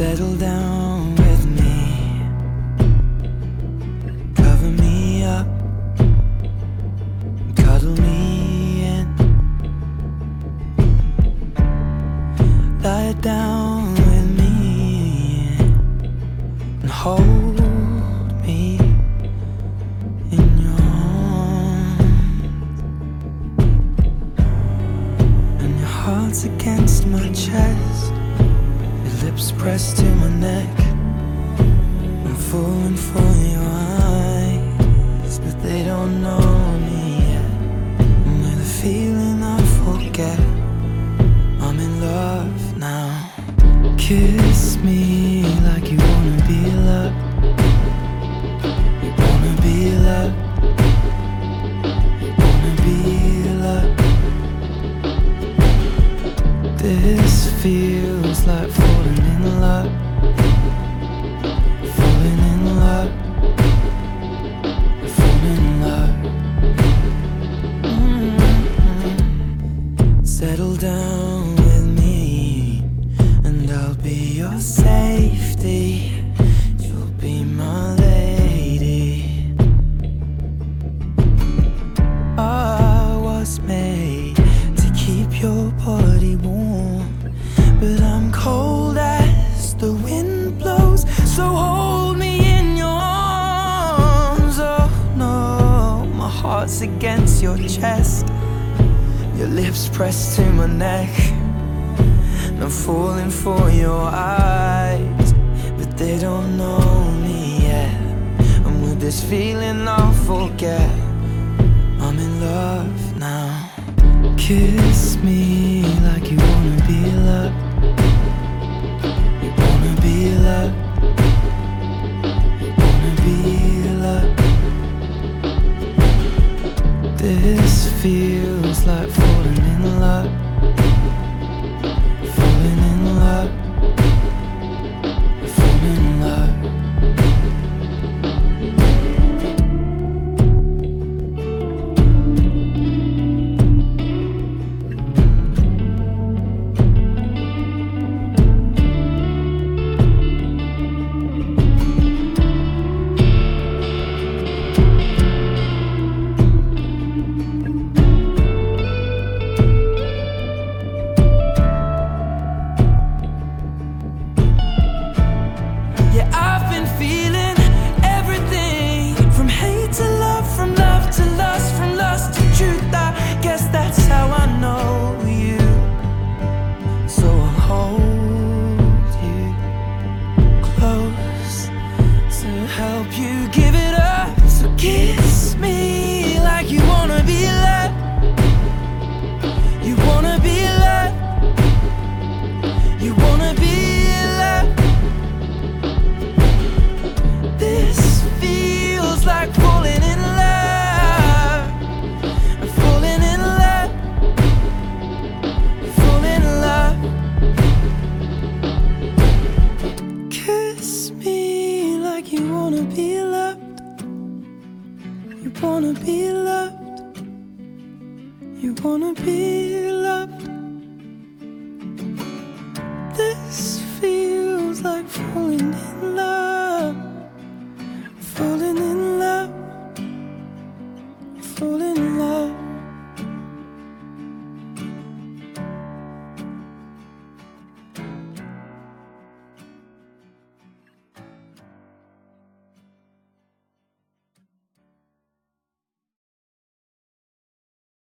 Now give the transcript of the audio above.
Settle down with me. Cover me up. Cuddle me in. Lie down with me and hold pressed to my neck. I'm falling for your eyes, but they don't know me yet. And with a feeling I forget, I'm in love now. Kiss me like you wanna be loved. You wanna be loved. You wanna be loved. This feels like Falling in love. Falling in love. Mm-hmm. Settle down with me, and I'll be your safety. You'll be my lady. I was made to keep your body warm, but I'm cold against your chest. Your lips pressed to my neck. And I'm falling for your eyes, but they don't know me yet. And with this feeling, I'll forget. I'm in love now. Kiss me This feels like falling in love. You wanna be loved. You wanna be loved. This feels like falling in love. Falling in love. Falling in love.